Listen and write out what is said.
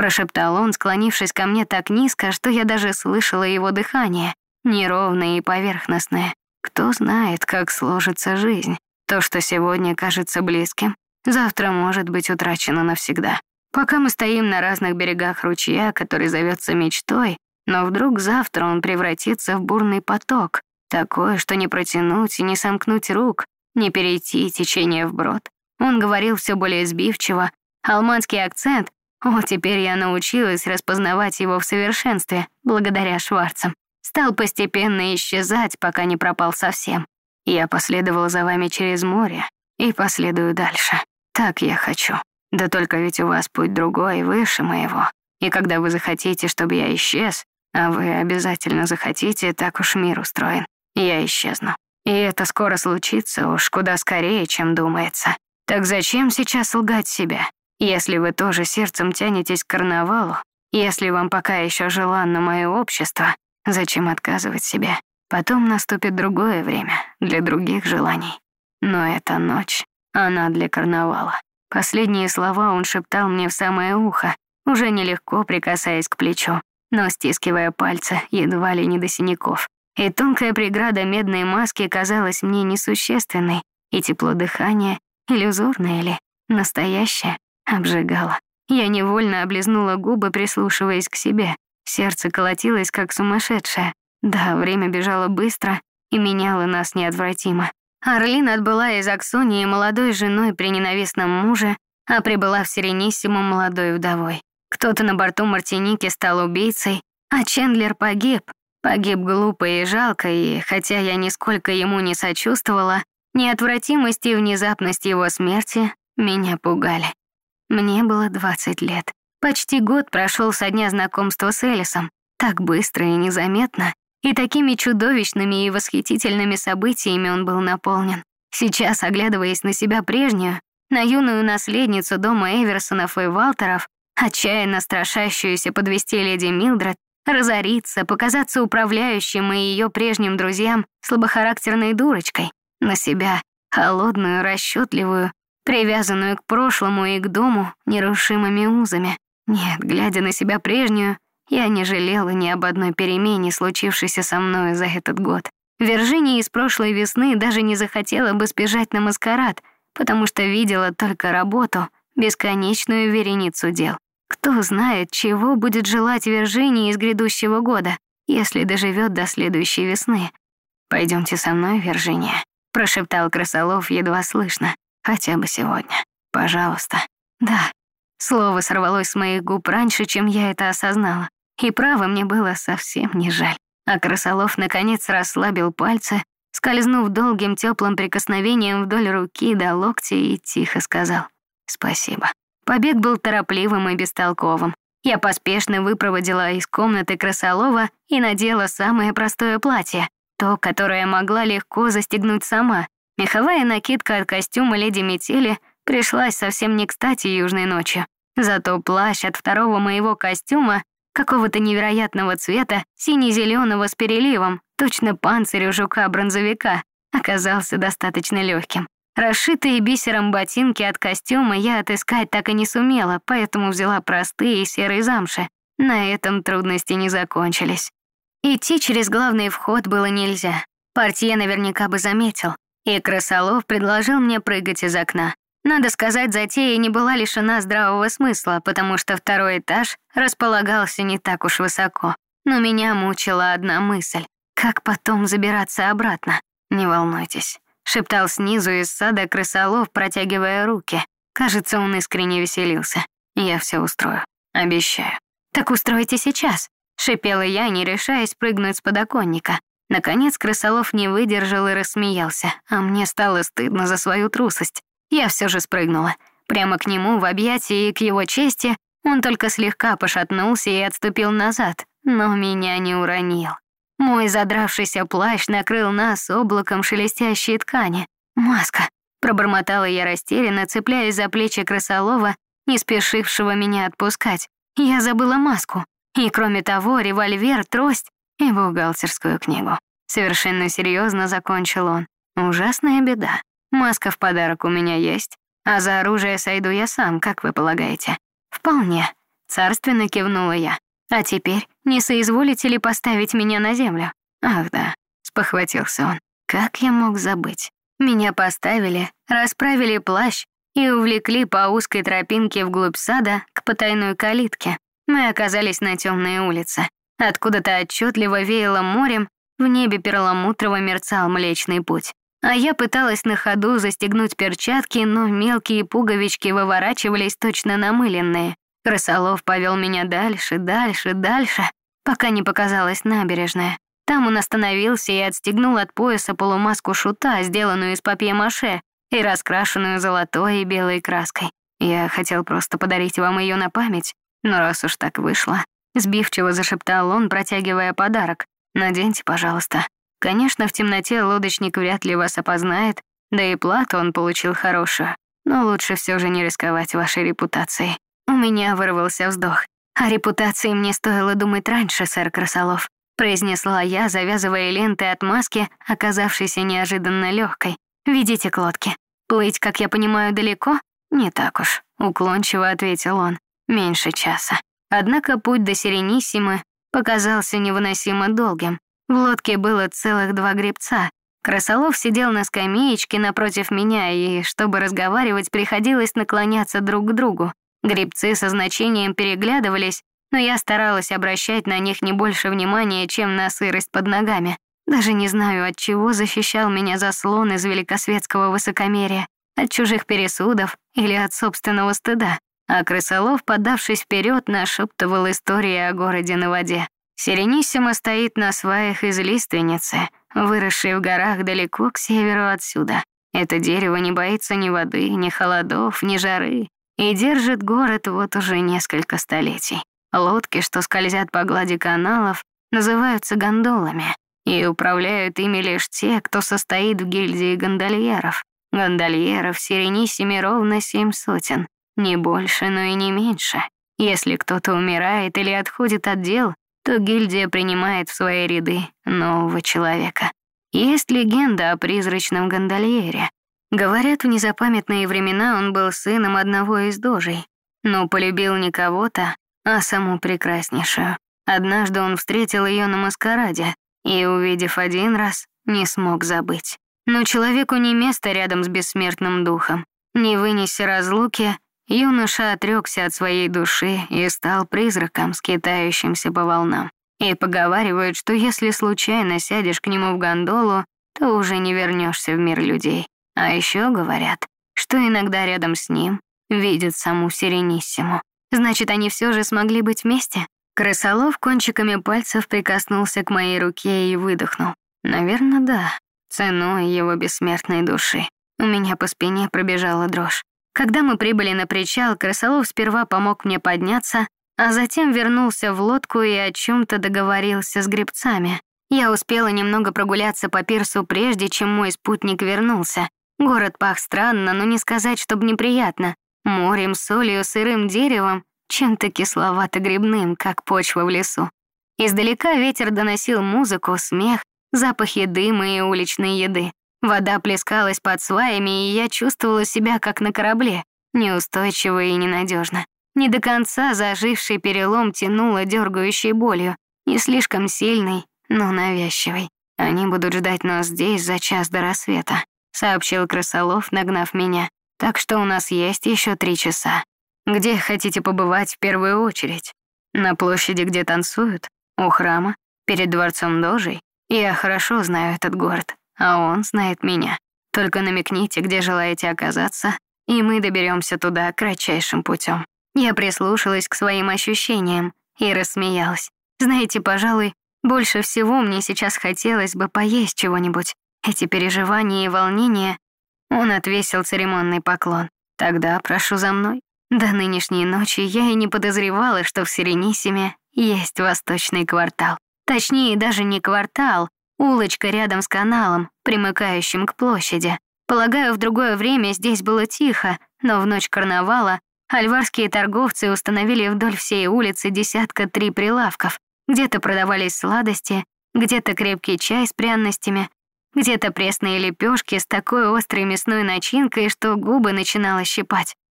прошептал он, склонившись ко мне так низко, что я даже слышала его дыхание, неровное и поверхностное. Кто знает, как сложится жизнь. То, что сегодня кажется близким, завтра может быть утрачено навсегда. Пока мы стоим на разных берегах ручья, который зовется мечтой, но вдруг завтра он превратится в бурный поток, такое, что не протянуть и не сомкнуть рук, не перейти течение вброд. Он говорил все более сбивчиво, алманский акцент о, теперь я научилась распознавать его в совершенстве, благодаря Шварцам. Стал постепенно исчезать, пока не пропал совсем. Я последовал за вами через море и последую дальше. Так я хочу. Да только ведь у вас путь другой, выше моего. И когда вы захотите, чтобы я исчез, а вы обязательно захотите, так уж мир устроен, я исчезну. И это скоро случится уж куда скорее, чем думается. Так зачем сейчас лгать себя? Если вы тоже сердцем тянетесь к карнавалу, если вам пока еще желанно мое общество, зачем отказывать себе? Потом наступит другое время для других желаний. Но эта ночь, она для карнавала. Последние слова он шептал мне в самое ухо, уже нелегко прикасаясь к плечу, но стискивая пальцы едва ли не до синяков. И тонкая преграда медной маски казалась мне несущественной, и тепло дыхания, иллюзорное ли, настоящее, обжигала. Я невольно облизнула губы, прислушиваясь к себе. Сердце колотилось, как сумасшедшее. Да, время бежало быстро и меняло нас неотвратимо. Орлин отбыла из Аксонии молодой женой при ненавистном муже, а прибыла в Серениссиму молодой вдовой. Кто-то на борту Мартиники стал убийцей, а Чендлер погиб. Погиб глупо и жалко, и, хотя я нисколько ему не сочувствовала, неотвратимость и внезапность его смерти меня пугали. Мне было 20 лет. Почти год прошел со дня знакомства с Элисом. Так быстро и незаметно. И такими чудовищными и восхитительными событиями он был наполнен. Сейчас, оглядываясь на себя прежнюю, на юную наследницу дома Эверсонов и Валтеров, отчаянно страшащуюся подвести леди Милдред, разориться, показаться управляющим и ее прежним друзьям слабохарактерной дурочкой, на себя, холодную, расчетливую, привязанную к прошлому и к дому нерушимыми узами. Нет, глядя на себя прежнюю, я не жалела ни об одной перемене, случившейся со мной за этот год. Виржиния из прошлой весны даже не захотела бы сбежать на маскарад, потому что видела только работу, бесконечную вереницу дел. Кто знает, чего будет желать Виржиния из грядущего года, если доживет до следующей весны. Пойдемте со мной, Виржиния», — прошептал Красолов едва слышно. Хотя бы сегодня. Пожалуйста. Да. Слово сорвалось с моих губ раньше, чем я это осознала. И право мне было совсем не жаль. А Красолов наконец расслабил пальцы, скользнув долгим теплым прикосновением вдоль руки до локтя и тихо сказал «Спасибо». Побег был торопливым и бестолковым. Я поспешно выпроводила из комнаты Красолова и надела самое простое платье, то, которое могла легко застегнуть сама, Меховая накидка от костюма леди Метели пришлась совсем не кстати южной ночью. Зато плащ от второго моего костюма, какого-то невероятного цвета, сине-зеленого с переливом, точно панцирь жука-бронзовика, оказался достаточно легким. Расшитые бисером ботинки от костюма я отыскать так и не сумела, поэтому взяла простые серые замши. На этом трудности не закончились. Идти через главный вход было нельзя. Портье наверняка бы заметил. И Красолов предложил мне прыгать из окна. Надо сказать, затея не была лишена здравого смысла, потому что второй этаж располагался не так уж высоко. Но меня мучила одна мысль. Как потом забираться обратно? Не волнуйтесь. Шептал снизу из сада крысолов, протягивая руки. Кажется, он искренне веселился. Я все устрою. Обещаю. Так устройте сейчас. Шипела я, не решаясь прыгнуть с подоконника. Наконец крысолов не выдержал и рассмеялся, а мне стало стыдно за свою трусость. Я все же спрыгнула. Прямо к нему в объятии и к его чести он только слегка пошатнулся и отступил назад, но меня не уронил. Мой задравшийся плащ накрыл нас облаком шелестящей ткани. «Маска», — пробормотала я растерянно, цепляясь за плечи крысолова, не спешившего меня отпускать. Я забыла маску. И кроме того, револьвер, трость и бухгалтерскую книгу. Совершенно серьезно закончил он. Ужасная беда. Маска в подарок у меня есть, а за оружие сойду я сам, как вы полагаете? Вполне. Царственно кивнула я. «А теперь не соизволите ли поставить меня на землю?» «Ах да», — спохватился он. «Как я мог забыть?» Меня поставили, расправили плащ и увлекли по узкой тропинке вглубь сада к потайной калитке. Мы оказались на темной улице. Откуда-то отчетливо веяло морем, в небе перламутрово мерцал Млечный Путь. А я пыталась на ходу застегнуть перчатки, но мелкие пуговички выворачивались точно намыленные. Крысолов повел меня дальше, дальше, дальше, пока не показалась набережная. Там он остановился и отстегнул от пояса полумаску шута, сделанную из папье-маше и раскрашенную золотой и белой краской. Я хотел просто подарить вам ее на память, но раз уж так вышло, сбивчиво зашептал он, протягивая подарок. Наденьте, пожалуйста. Конечно, в темноте лодочник вряд ли вас опознает, да и плату он получил хорошую, но лучше все же не рисковать вашей репутацией. У меня вырвался вздох. О репутации мне стоило думать раньше, сэр Красолов, произнесла я, завязывая ленты от маски, оказавшейся неожиданно легкой. Видите к лодке. Плыть, как я понимаю, далеко? Не так уж, уклончиво ответил он. Меньше часа. Однако путь до Сирениссимы показался невыносимо долгим. В лодке было целых два гребца. Красолов сидел на скамеечке напротив меня, и, чтобы разговаривать, приходилось наклоняться друг к другу. Гребцы со значением переглядывались, но я старалась обращать на них не больше внимания, чем на сырость под ногами. Даже не знаю, от чего защищал меня заслон из великосветского высокомерия, от чужих пересудов или от собственного стыда. А крысолов, подавшись вперед, нашептывал истории о городе на воде. Сирениссимо стоит на сваях из лиственницы, выросшей в горах далеко к северу отсюда. Это дерево не боится ни воды, ни холодов, ни жары, и держит город вот уже несколько столетий. Лодки, что скользят по глади каналов, называются гондолами, и управляют ими лишь те, кто состоит в гильдии гондольеров. Гондольеров в Сирениссиме ровно семь сотен, не больше, но и не меньше. Если кто-то умирает или отходит от дел, то гильдия принимает в свои ряды нового человека. Есть легенда о призрачном гондольере, Говорят, в незапамятные времена он был сыном одного из дожей, но полюбил не кого-то, а саму прекраснейшую. Однажды он встретил ее на маскараде и, увидев один раз, не смог забыть. Но человеку не место рядом с бессмертным духом. Не вынеся разлуки, юноша отрекся от своей души и стал призраком, скитающимся по волнам. И поговаривают, что если случайно сядешь к нему в гондолу, то уже не вернешься в мир людей. А еще говорят, что иногда рядом с ним видят саму Сирениссиму. Значит, они все же смогли быть вместе? Крысолов кончиками пальцев прикоснулся к моей руке и выдохнул. Наверное, да, ценой его бессмертной души. У меня по спине пробежала дрожь. Когда мы прибыли на причал, Крысолов сперва помог мне подняться, а затем вернулся в лодку и о чем то договорился с гребцами. Я успела немного прогуляться по пирсу прежде, чем мой спутник вернулся, Город пах странно, но не сказать, чтобы неприятно. Морем, солью, сырым деревом, чем-то кисловато-грибным, как почва в лесу. Издалека ветер доносил музыку, смех, запахи дыма и уличной еды. Вода плескалась под сваями, и я чувствовала себя как на корабле, неустойчиво и ненадежно. Не до конца заживший перелом тянуло дергающей болью, не слишком сильный, но навязчивый. Они будут ждать нас здесь за час до рассвета сообщил Крысолов, нагнав меня. Так что у нас есть еще три часа. Где хотите побывать в первую очередь? На площади, где танцуют? У храма? Перед дворцом Дожей? Я хорошо знаю этот город, а он знает меня. Только намекните, где желаете оказаться, и мы доберемся туда кратчайшим путем. Я прислушалась к своим ощущениям и рассмеялась. Знаете, пожалуй, больше всего мне сейчас хотелось бы поесть чего-нибудь, эти переживания и волнения, он отвесил церемонный поклон. «Тогда прошу за мной». До нынешней ночи я и не подозревала, что в Сиренисиме есть восточный квартал. Точнее, даже не квартал, улочка рядом с каналом, примыкающим к площади. Полагаю, в другое время здесь было тихо, но в ночь карнавала альварские торговцы установили вдоль всей улицы десятка три прилавков. Где-то продавались сладости, где-то крепкий чай с пряностями, где-то пресные лепешки с такой острой мясной начинкой, что губы начинало щипать.